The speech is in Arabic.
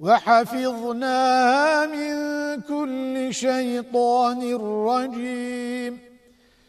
وحفظناها من كل شيطان رجيم.